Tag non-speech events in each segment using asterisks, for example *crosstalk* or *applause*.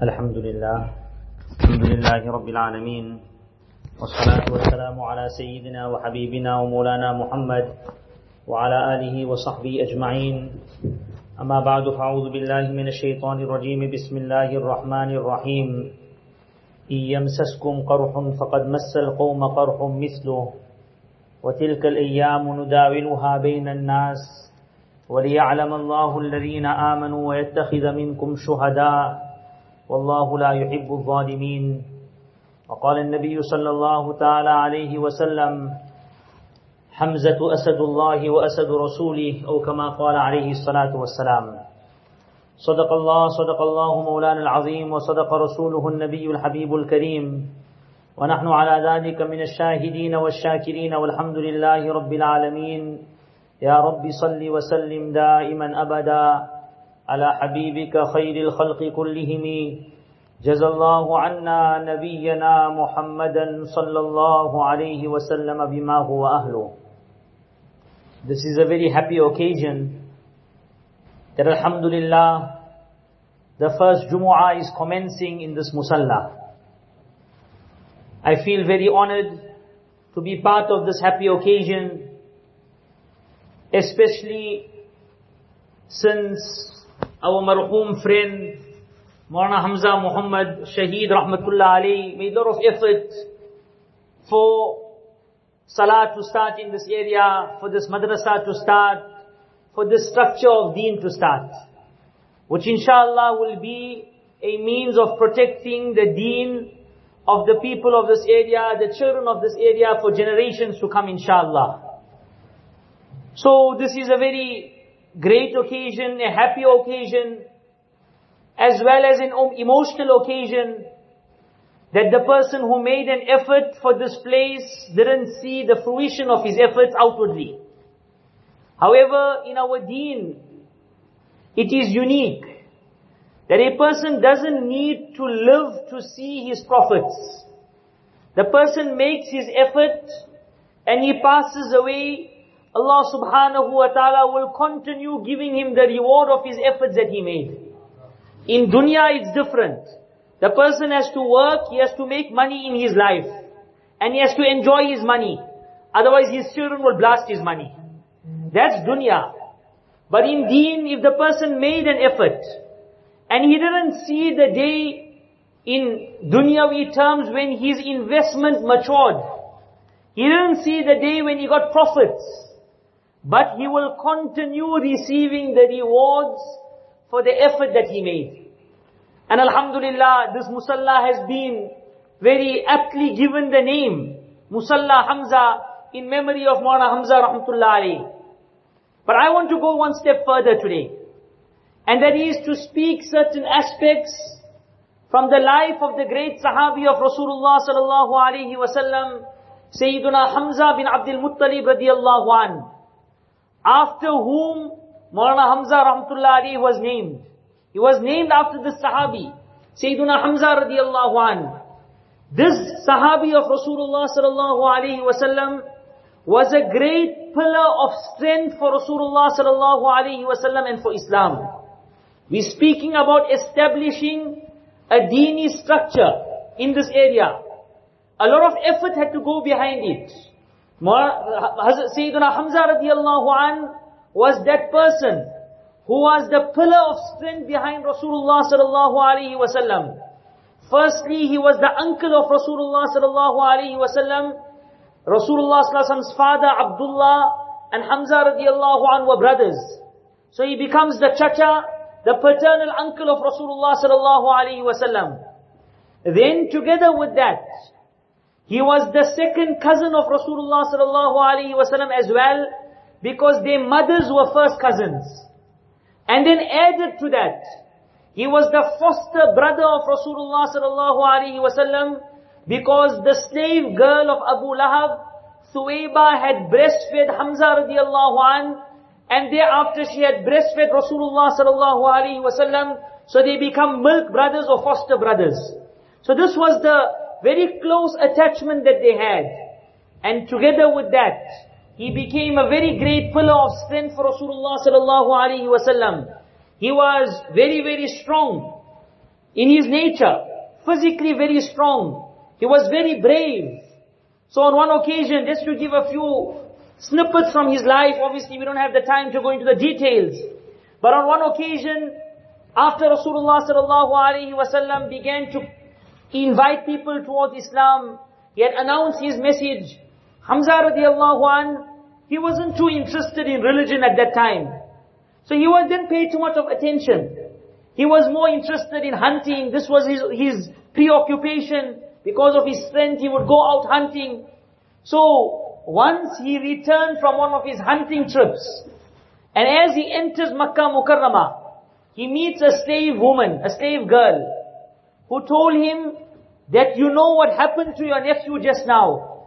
الحمد لله. الحمد لله رب العالمين. والصلاة والسلام على سيدنا وحبيبنا ومولانا محمد وعلى آله وصحبه أجمعين. أما بعد فأعوذ بالله من الشيطان الرجيم. بسم الله الرحمن الرحيم. إن يمسسكم قرح فقد مس القوم قرح مثله. وتلك الأيام نداولها بين الناس. وليعلم الله الذين آمنوا ويتخذ منكم شهداء. والله لا يحب الظالمين. وقال النبي صلى الله تعالى عليه وسلم حمزة أسد الله وأسد رسوله أو كما قال عليه الصلاة والسلام. صدق الله صدق الله مولانا العظيم وصدق رسوله النبي الحبيب الكريم. ونحن على ذلك من الشاهدين والشاكرين والحمد لله رب العالمين. يا رب صل وسلم دائما أبدا. على حبيبك خير الخلق كلهم جزى الله عنا نبينا محمدا صلى الله عليه وسلم بما هو أهله This is a very happy occasion that Alhamdulillah the first Jumu'ah is commencing in this Musalla. I feel very honored to be part of this happy occasion especially since our marhum friend Maulana Hamza Muhammad Shaheed Rahmatullah Alayh made a lot of effort for Salah to start in this area, for this madrasa to start, for this structure of deen to start. Which inshallah will be a means of protecting the deen of the people of this area, the children of this area for generations to come inshallah. So this is a very great occasion, a happy occasion, as well as an um, emotional occasion, that the person who made an effort for this place didn't see the fruition of his efforts outwardly. However, in our deen, it is unique that a person doesn't need to live to see his profits. The person makes his effort and he passes away Allah subhanahu wa ta'ala will continue giving him the reward of his efforts that he made. In dunya it's different. The person has to work, he has to make money in his life. And he has to enjoy his money. Otherwise his children will blast his money. That's dunya. But in deen, if the person made an effort, and he didn't see the day in dunyawi terms when his investment matured, he didn't see the day when he got profits, but he will continue receiving the rewards for the effort that he made. And Alhamdulillah, this Musalla has been very aptly given the name, Musalla Hamza, in memory of Maulana Hamza Rahmatullah Alayh. But I want to go one step further today. And that is to speak certain aspects from the life of the great Sahabi of Rasulullah sallallahu alaihi wasallam, Sayyiduna Hamza bin Abdul Muttalib radiyallahu anhu after whom Maulana Hamza Rahmatullah Alayh was named. He was named after the Sahabi, Sayyiduna Hamza radiallahu an. This Sahabi of Rasulullah sallallahu alayhi wasallam was a great pillar of strength for Rasulullah sallallahu alayhi wasallam and for Islam. We're speaking about establishing a dini structure in this area. A lot of effort had to go behind it. Sayyidina Hamza radiallahu an was that person who was the pillar of strength behind Rasulullah sallallahu alaihi wasallam. Firstly, he was the uncle of Rasulullah sallallahu alaihi wasallam. Rasulullah sallallahu father Abdullah and Hamza radiallahu an were brothers. So he becomes the chacha, the paternal uncle of Rasulullah sallallahu alaihi wasallam. Then together with that, he was the second cousin of Rasulullah sallallahu alaihi wasallam as well, because their mothers were first cousins. And then added to that, he was the foster brother of Rasulullah sallallahu alaihi wasallam, because the slave girl of Abu Lahab, Thuwaiba had breastfed Hamza radiallahu an, and thereafter she had breastfed Rasulullah sallallahu alaihi wasallam, so they become milk brothers or foster brothers. So this was the very close attachment that they had. And together with that, he became a very great pillar of strength for Rasulullah sallallahu alaihi wasallam. He was very, very strong. in his nature, physically very strong. He was very brave. So on one occasion, just to give a few snippets from his life, obviously we don't have the time to go into the details. But on one occasion, after Rasulullah sallallahu alaihi wasallam began to invite people towards Islam, he had announced his message. Hamza radiallahu an, he wasn't too interested in religion at that time. So he was, didn't pay too much of attention. He was more interested in hunting. This was his, his preoccupation. Because of his strength, he would go out hunting. So, once he returned from one of his hunting trips, and as he enters Makkah Mukarramah, he meets a slave woman, a slave girl, who told him that you know what happened to your nephew just now.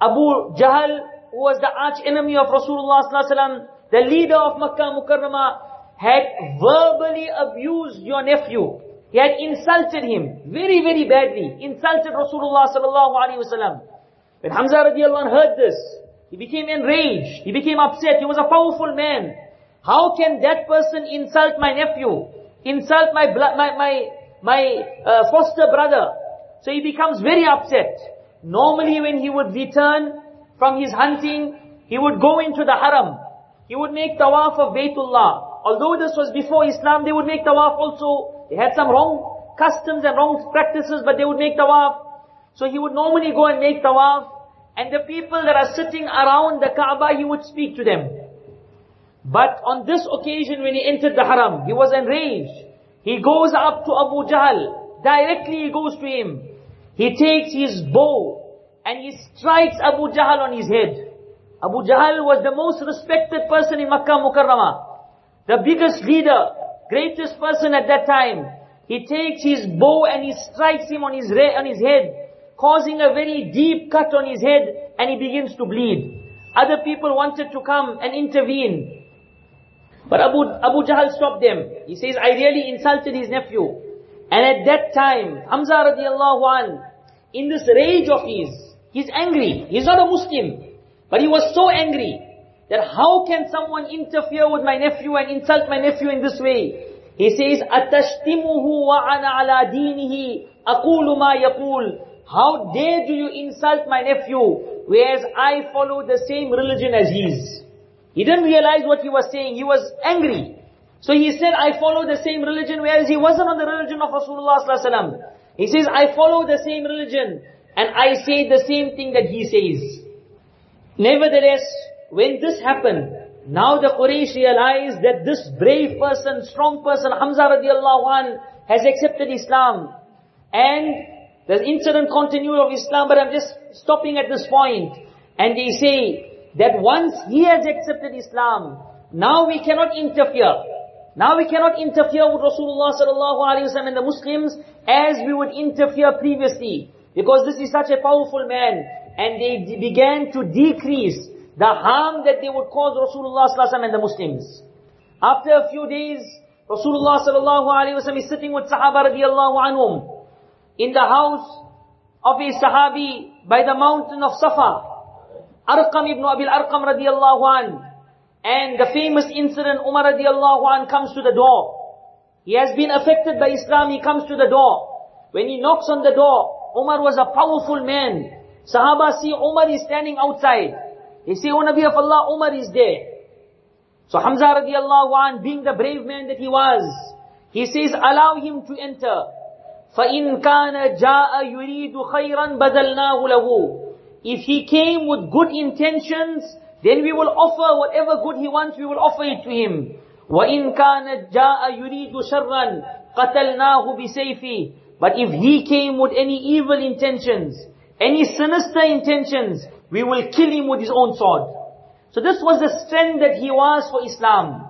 Abu Jahl, who was the arch enemy of Rasulullah the leader of Makkah Mukarramah, had verbally abused your nephew. He had insulted him very, very badly. Insulted Rasulullah wasallam. When Hamza radiallahu anh heard this, he became enraged. He became upset. He was a powerful man. How can that person insult my nephew? Insult my blood my my my uh, foster brother? So he becomes very upset. Normally when he would return from his hunting, he would go into the haram. He would make tawaf of Baytullah. Although this was before Islam, they would make tawaf also. They had some wrong customs and wrong practices, but they would make tawaf. So he would normally go and make tawaf. And the people that are sitting around the Kaaba, he would speak to them. But on this occasion when he entered the haram, he was enraged. He goes up to Abu Jahl. Directly he goes to him. He takes his bow and he strikes Abu Jahl on his head. Abu Jahl was the most respected person in Makkah Mukarramah. The biggest leader, greatest person at that time. He takes his bow and he strikes him on his, on his head, causing a very deep cut on his head and he begins to bleed. Other people wanted to come and intervene. But Abu, Abu Jahl stopped them. He says, I really insulted his nephew. And at that time, Hamza radiallahu an, in this rage of his, he's angry. He's not a Muslim. But he was so angry that how can someone interfere with my nephew and insult my nephew in this way? He says, أَتَشْتِمُهُ وَأَنَا عَلَى دِينِهِ أَقُولُ مَا يَقُولُ How dare do you insult my nephew, whereas I follow the same religion as his? He didn't realize what he was saying. He was angry. So he said, I follow the same religion, whereas he wasn't on the religion of Rasulullah He says, I follow the same religion, and I say the same thing that he says. Nevertheless, when this happened, now the Quraysh realized that this brave person, strong person, Hamza radiallahu an, has accepted Islam. And the incident continued of Islam, but I'm just stopping at this point. And they say that once he has accepted Islam, now we cannot interfere. Now we cannot interfere with Rasulullah sallallahu alaihi wasallam and the Muslims as we would interfere previously. Because this is such a powerful man. And they began to decrease the harm that they would cause Rasulullah sallallahu alaihi wasallam and the Muslims. After a few days, Rasulullah sallallahu alaihi wasallam is sitting with Sahaba radiallahu anhum in the house of a Sahabi by the mountain of Safa. Arqam ibn Abil Arqam radiallahu an. And the famous incident, Umar radiallahu an comes to the door. He has been affected by Islam, he comes to the door. When he knocks on the door, Umar was a powerful man. Sahaba see Umar is standing outside. They say, O Nabi of Allah, Umar is there. So Hamza radiallahu an, being the brave man that he was, he says, allow him to enter. فَإِنْ كَانَ جَاءَ يُرِيدُ خَيْرًا بَذَلْنَاهُ لَهُ If he came with good intentions, then we will offer whatever good he wants, we will offer it to him. وَإِنْ كَانَ جَاءَ يُرِيدُ شَرًّا قَتَلْنَاهُ بِسَيْفِهِ But if he came with any evil intentions, any sinister intentions, we will kill him with his own sword. So this was the strength that he was for Islam.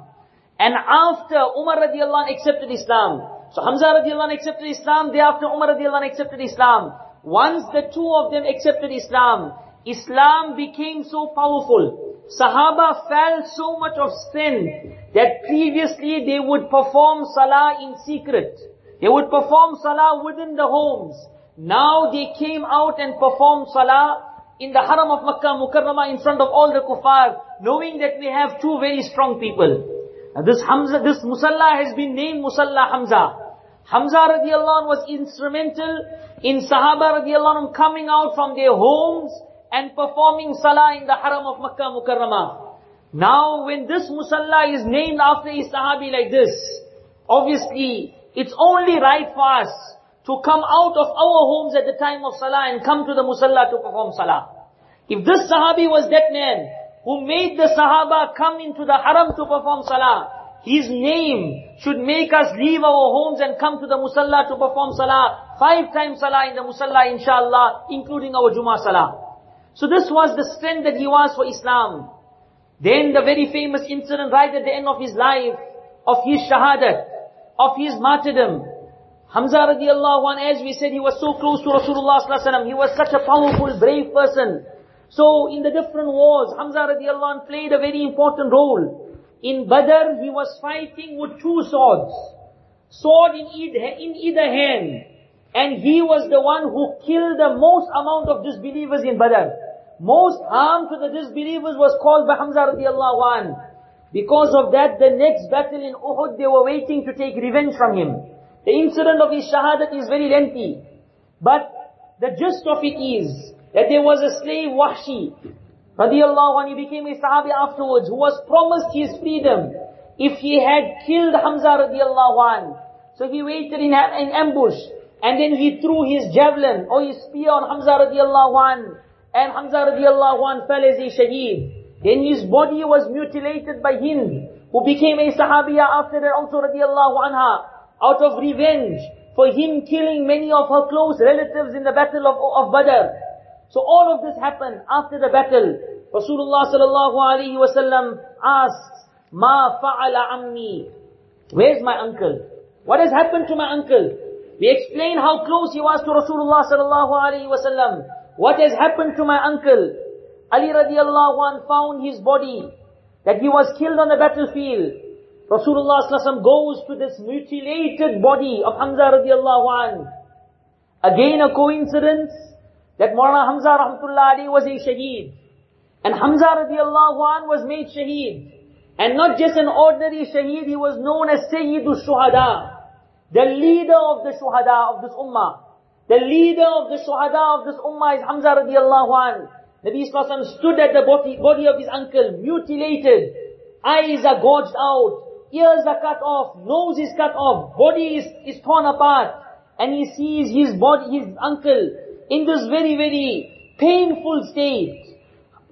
And after Umar radiallahu anh accepted Islam, so Hamza radiallahu anh accepted Islam, thereafter Umar radiallahu anh accepted Islam. Once the two of them accepted Islam, Islam became so powerful. Sahaba felt so much of sin that previously they would perform salah in secret. They would perform salah within the homes. Now they came out and performed salah in the haram of Makkah Mukarramah in front of all the kuffar, knowing that we have two very strong people. Now this Hamza, this Musalla has been named Musalla Hamza. Hamza radiallahu was instrumental in Sahaba radiallahu coming out from their homes and performing salah in the haram of Makkah Mukarramah. Now when this musalla is named after a sahabi like this, obviously it's only right for us to come out of our homes at the time of salah and come to the musalla to perform salah. If this sahabi was that man who made the sahaba come into the haram to perform salah, his name should make us leave our homes and come to the musalla to perform salah. Five times salah in the musalla inshallah, including our Jummah salah. So this was the strength that he was for Islam. Then the very famous incident right at the end of his life, of his shahadat, of his martyrdom. Hamza radiallahu anh, as we said, he was so close to Rasulullah sallallahu alaihi He was such a powerful, brave person. So in the different wars, Hamza radiallahu anh played a very important role. In Badr, he was fighting with two swords. Sword in either, in either hand. And he was the one who killed the most amount of disbelievers in Badr most harm to the disbelievers was caused by Hamza radiallahu an. Because of that, the next battle in Uhud, they were waiting to take revenge from him. The incident of his shahadat is very lengthy. But the gist of it is that there was a slave, Wahshi, radiallahu an, he became a sahabi afterwards, who was promised his freedom if he had killed Hamza radiallahu an. So he waited in, in ambush, and then he threw his javelin or his spear on Hamza radiallahu an and Hamza radiallahu anh fell as a shaheed. Then his body was mutilated by Hind, who became a sahabiya after that also radiallahu anha, out of revenge for him killing many of her close relatives in the battle of, of Badr. So all of this happened after the battle. Rasulullah sallallahu alaihi wasallam asked, Ma fa'ala ammi. Where's my uncle? What has happened to my uncle? We explain how close he was to Rasulullah sallallahu alaihi wasallam. What has happened to my uncle? Ali radiallahu anh found his body, that he was killed on the battlefield. Rasulullah goes to this mutilated body of Hamza radiallahu anh. Again a coincidence that Maulana Hamza rahmatullah Alayh was a shaheed. And Hamza radiallahu anh was made shaheed. And not just an ordinary shaheed, he was known as Sayyidul Shuhada. The leader of the Shuhada of this ummah. The leader of the shuhada of this ummah is Hamza radiallahu an. Nabi Sallallahu stood at the body, body of his uncle, mutilated. Eyes are gouged out. Ears are cut off. Nose is cut off. Body is, is torn apart. And he sees his body, his uncle, in this very, very painful state.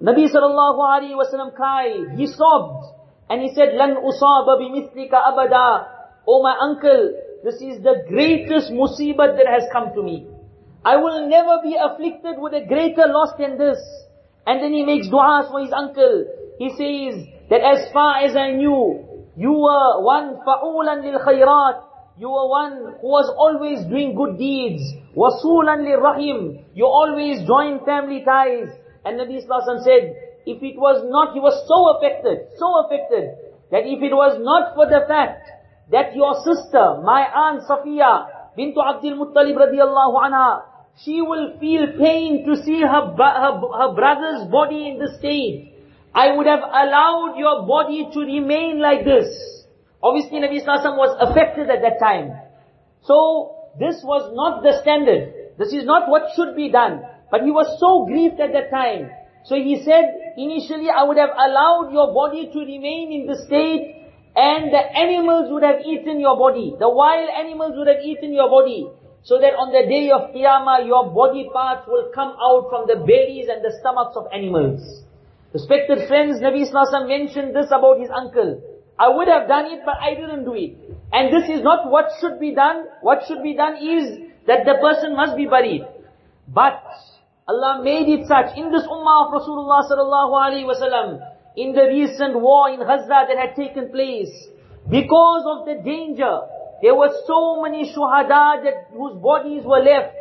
Nabi sallallahu alayhi wasallam cried, he sobbed, and he said, Lan usaba bimithlika abada. Oh my uncle, this is the greatest musibat that has come to me. I will never be afflicted with a greater loss than this. And then he makes du'as for his uncle. He says that as far as I knew, you were one fa'ulan lil khayrat. You were one who was always doing good deeds. Lil rahim. You always join family ties. And Nabi Sallallahu said, if it was not, he was so affected, so affected, that if it was not for the fact that your sister, my aunt Safiya, bintu Abdul Muttalib radiallahu anha, she will feel pain to see her, her, her brother's body in this state. I would have allowed your body to remain like this. Obviously Nabi Sallallahu was affected at that time. So, this was not the standard. This is not what should be done. But he was so grieved at that time. So he said, initially I would have allowed your body to remain in the state and the animals would have eaten your body. The wild animals would have eaten your body. So that on the day of Qiyamah, your body parts will come out from the bellies and the stomachs of animals. Respected friends, Nabi Sallallahu mentioned this about his uncle. I would have done it, but I didn't do it. And this is not what should be done. What should be done is that the person must be buried. But Allah made it such in this ummah of Rasulullah sallallahu alaihi wasallam in the recent war in Gaza that had taken place. Because of the danger, there were so many shuhada that, whose bodies were left.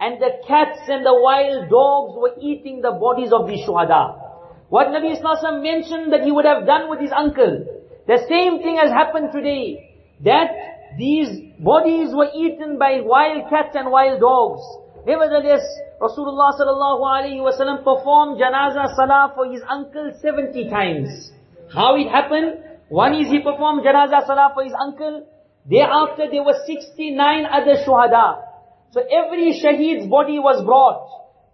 And the cats and the wild dogs were eating the bodies of these shuhada. What Nabi Islam mentioned that he would have done with his uncle. The same thing has happened today. That these bodies were eaten by wild cats and wild dogs. Nevertheless, Rasulullah sallallahu alaihi wasallam performed janaza salah for his uncle 70 times. How it happened? One is he performed janaza salah for his uncle. Thereafter there were 69 other shuhada. So every shaheed's body was brought,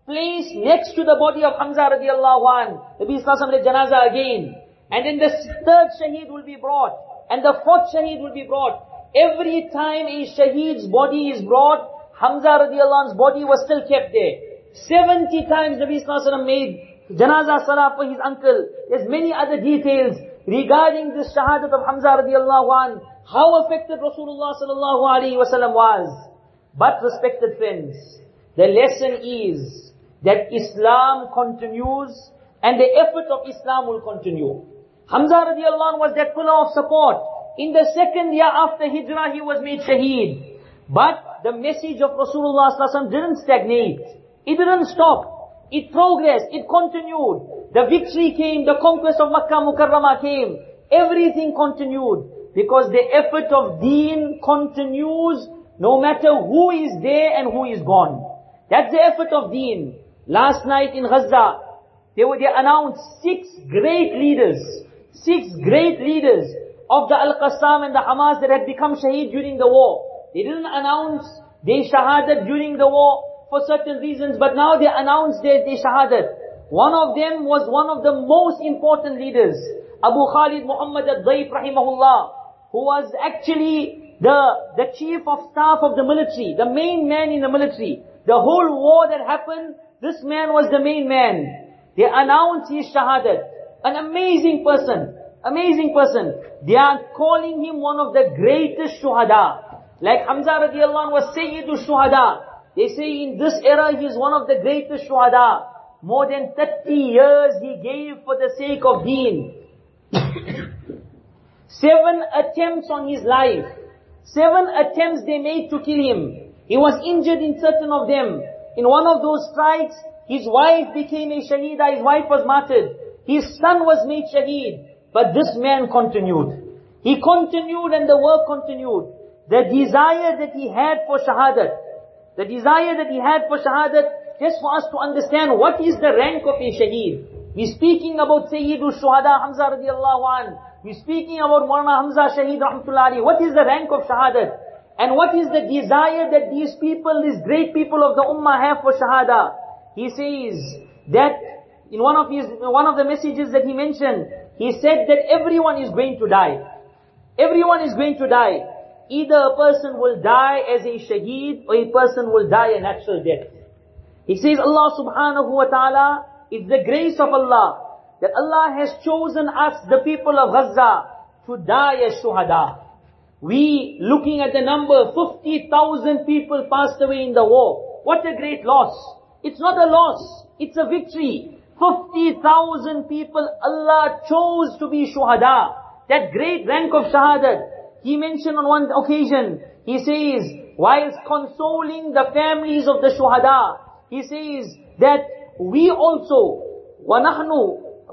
placed next to the body of Hamza radiallahu an. Nabi Sallallahu the janaza again. And then the third shaheed will be brought. And the fourth shaheed will be brought. Every time a shaheed's body is brought, Hamza radiallahu an's body was still kept there. 70 times Nabi Sallallahu made janaza salah for his uncle. There's many other details regarding this shahadat of Hamza radiallahu an, how affected Rasulullah sallallahu alaihi wasallam was. But respected friends, the lesson is that Islam continues and the effort of Islam will continue. Hamza radiallahu was that pillar of support. In the second year after Hijrah, he was made shaheed. But the message of Rasulullah didn't stagnate. It didn't stop. It progressed, it continued. The victory came, the conquest of Makkah Mukarramah came. Everything continued. Because the effort of deen continues no matter who is there and who is gone. That's the effort of deen. Last night in Gaza, they were, they announced six great leaders, six great leaders of the Al-Qassam and the Hamas that had become shaheed during the war. They didn't announce their shahadat during the war for certain reasons, but now they announced their, their shahadat. One of them was one of the most important leaders, Abu Khalid Muhammad al-Dayf rahimahullah, who was actually the, the chief of staff of the military, the main man in the military. The whole war that happened, this man was the main man. They announced his shahadat. An amazing person, amazing person. They are calling him one of the greatest shuhada. Like Hamza radiallahu anh was Sayyidul Shuhada. They say in this era he is one of the greatest shuhada. More than 30 years he gave for the sake of deen. *coughs* Seven attempts on his life. Seven attempts they made to kill him. He was injured in certain of them. In one of those strikes, his wife became a shaheeda, his wife was martyred. His son was made shaheed. But this man continued. He continued and the work continued. The desire that he had for shahadat, the desire that he had for shahadat, just for us to understand what is the rank of a shaheed. We're speaking about Sayyidul Shuhada Hamza radiallahu an. We're speaking about Mawlana Hamza Shaheed rahmatullahi. What is the rank of shahadat? And what is the desire that these people, these great people of the ummah have for shahada? He says that in one of his, one of the messages that he mentioned, he said that everyone is going to die. Everyone is going to die. Either a person will die as a shaheed or a person will die a natural death. He says Allah subhanahu wa ta'ala is the grace of Allah that Allah has chosen us, the people of Gaza, to die as shuhada. We, looking at the number, 50,000 people passed away in the war. What a great loss. It's not a loss, it's a victory. 50,000 people Allah chose to be shuhada. That great rank of shahadat. He mentioned on one occasion, he says, whilst consoling the families of the shuhada, he says that we also, وَنَحْنُ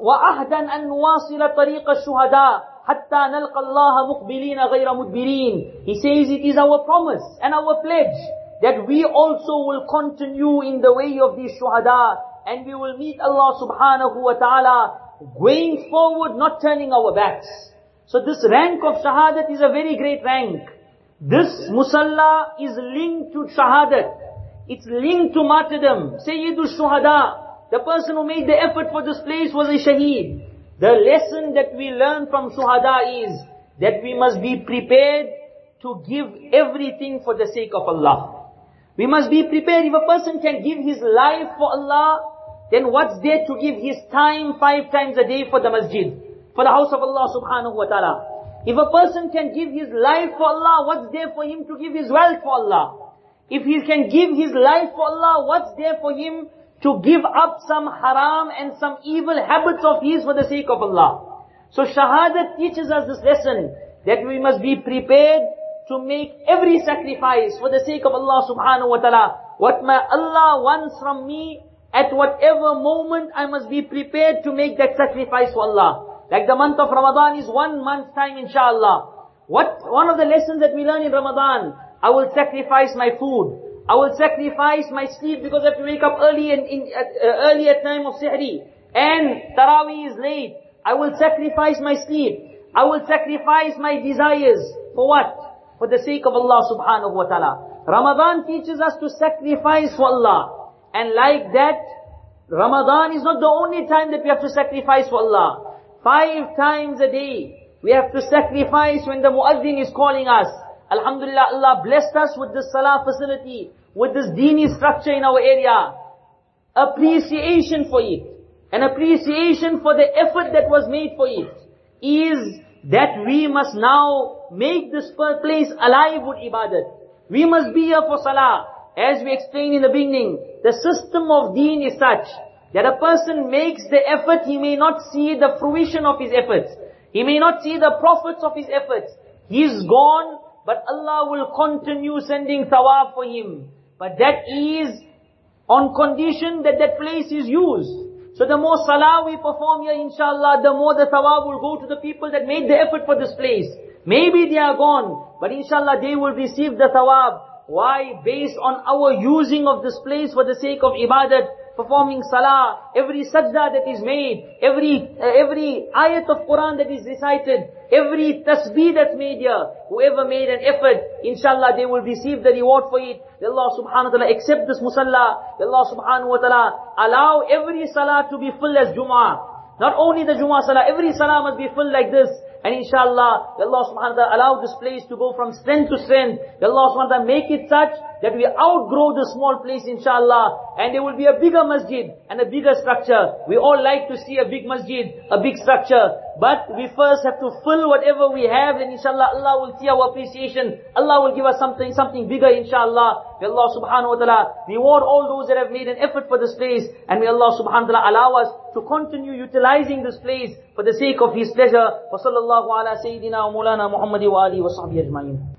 وَأَهْدًا أَن نُوَاصِلَ طَرِيقَ الشُّهَدَاءِ حَتَّى نَلْقَى اللَّهَ مُقْبِلِينَ غَيْرَ مُدْبِرِينَ He says it is our promise and our pledge that we also will continue in the way of these shuhada and we will meet Allah subhanahu wa ta'ala going forward, not turning our backs. So this rank of shahadat is a very great rank. This musalla is linked to shahadat. It's linked to martyrdom. Sayyidul Shuhada. The person who made the effort for this place was a shaheed. The lesson that we learn from Shuhada is that we must be prepared to give everything for the sake of Allah. We must be prepared. If a person can give his life for Allah, then what's there to give his time five times a day for the masjid? for the house of Allah subhanahu wa ta'ala. If a person can give his life for Allah, what's there for him to give his wealth for Allah? If he can give his life for Allah, what's there for him to give up some haram and some evil habits of his for the sake of Allah? So Shahadat teaches us this lesson, that we must be prepared to make every sacrifice for the sake of Allah subhanahu wa ta'ala. What my Allah wants from me, at whatever moment I must be prepared to make that sacrifice for Allah. Like the month of Ramadan is one month time inshallah. What, one of the lessons that we learn in Ramadan, I will sacrifice my food. I will sacrifice my sleep because I have to wake up early and in, uh, early at time of Sihri. And Taraweeh is late. I will sacrifice my sleep. I will sacrifice my desires. For what? for the sake of Allah subhanahu wa ta'ala. Ramadan teaches us to sacrifice for Allah. And like that, Ramadan is not the only time that we have to sacrifice for Allah. Five times a day, we have to sacrifice when the muazzin is calling us. Alhamdulillah, Allah blessed us with this salah facility, with this dini structure in our area. Appreciation for it, an appreciation for the effort that was made for it, is that we must now make this place alive with ibadat. We must be here for salah. As we explained in the beginning, the system of deen is such that a person makes the effort, he may not see the fruition of his efforts. He may not see the profits of his efforts. He's gone, but Allah will continue sending thawab for him. But that is on condition that that place is used. So the more salah we perform here, inshallah, the more the thawab will go to the people that made the effort for this place. Maybe they are gone, but inshallah they will receive the thawab. Why? Based on our using of this place for the sake of ibadat, performing salah, every sajda that is made, every uh, every ayat of Quran that is recited, every tasbih that's made here, whoever made an effort, inshallah they will receive the reward for it. Allah subhanahu wa ta'ala accept this musalla. Allah subhanahu wa ta'ala allow every salah to be full as Jum'ah. Not only the Jum'ah salah, every salah must be full like this. And inshallah, Allah subhanahu wa ta'ala allow this place to go from strength to strength. Allah subhanahu wa ta'ala make it such that we outgrow the small place inshallah. And there will be a bigger masjid and a bigger structure. We all like to see a big masjid, a big structure. But we first have to fill whatever we have and inshallah Allah will see our appreciation. Allah will give us something, something bigger inshallah. May Allah subhanahu wa ta'ala reward all those that have made an effort for this place. And may Allah subhanahu wa ta'ala allow us to continue utilizing this place for the sake of His pleasure. وصلى الله على سيدنا ومولانا محمد وآله وصحبه أجمعين